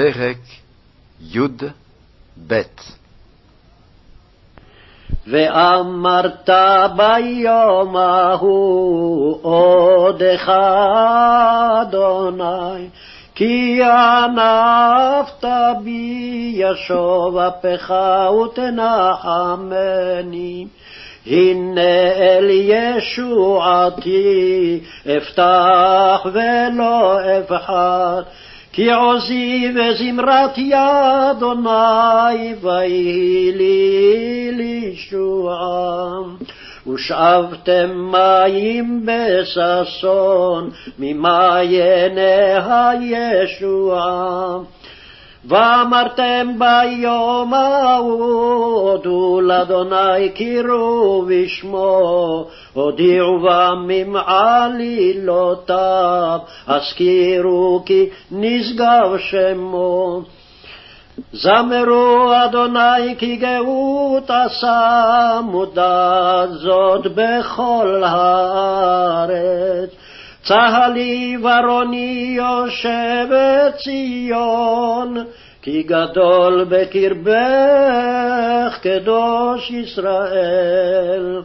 פרק י"ב. ואמרת ביום ההוא עודך אדוני כי ענפת בי ישוב אפך ותנחמני הנה אל ישועתי אפתח ולא אפחד כי עוזי וזמרתי אדוני ויהי לי לישועה. ושאבתם מים בששון ממעייני הישועה. ואמרתם ביום ההוא הודו לאדוני קראו בשמו הודיעו בם עלילותיו הזכירו כי נשגב שמו. זמרו אדוני כי גאות עשה מודע זאת בכל הארץ. צהלי ורוני יושבת ציון, כי גדול בקרבך קדוש ישראל.